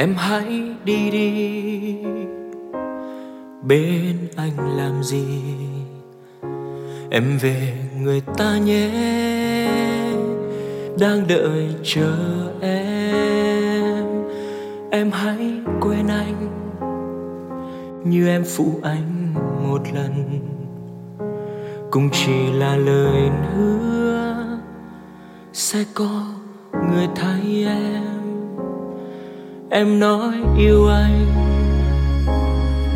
em hãy đi đi. Bên anh làm gì? Em về người ta nhé. Đang đợi chờ em. Em hãy quên anh như em phụ anh một lần. Cũng chỉ là lời hứa, sẽ có người thay em em nói yêu anh,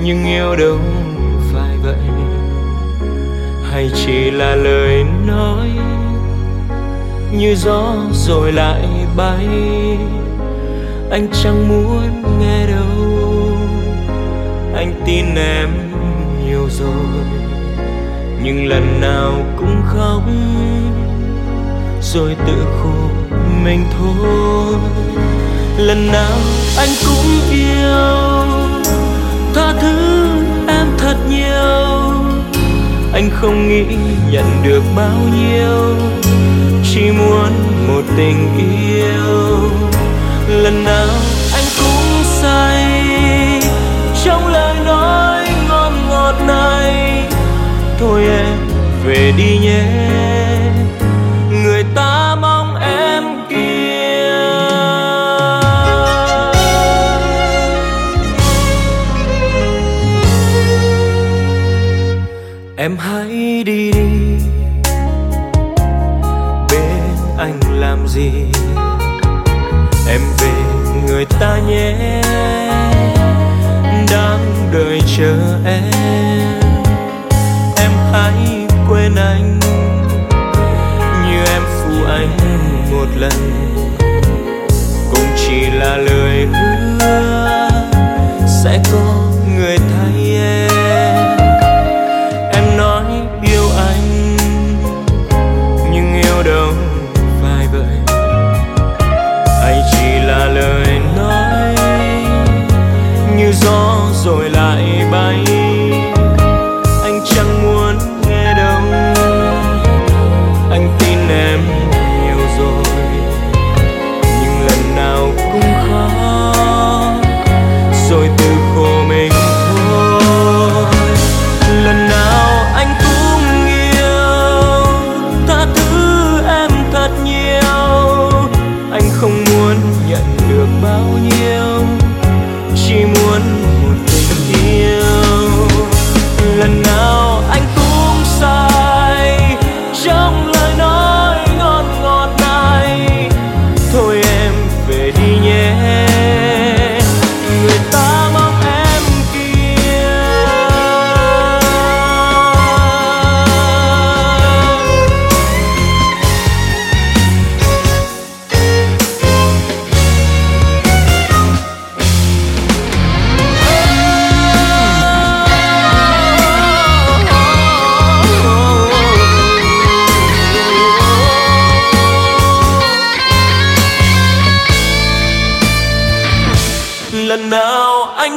nhưng yêu đâu phải vậy. Hay chỉ là lời nói như gió rồi lại bay. Anh chẳng muốn nghe đâu, anh tin em nhiều rồi, nhưng lần nào cũng khóc, rồi tự khổ mình thôi lần nào anh cũng yêu. Tha thứ em thật nhiều. Anh không nghĩ nhận được bao nhiêu. Chỉ muốn một tình yêu. Lần nào anh cũng say. Trong lời nói ngon ngọt này, thôi em về đi nhé. Em hãy đi đi. Bên anh làm gì? Em về người ta nhé. Đang đợi chờ em. Bay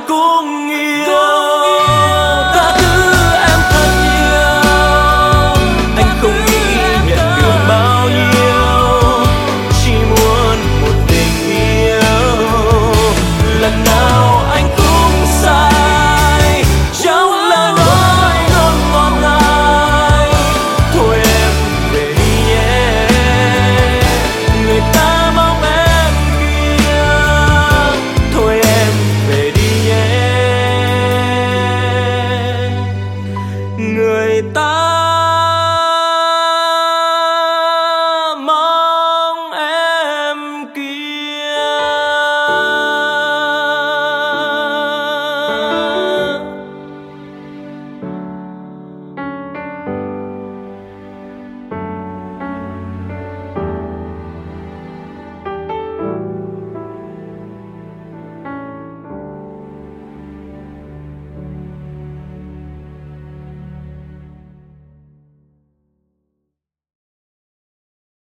cũng yêu, cũng yêu.